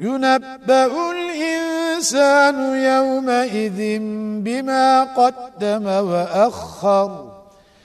ينبأ الإنسان يومئذ بما قدم وأخر.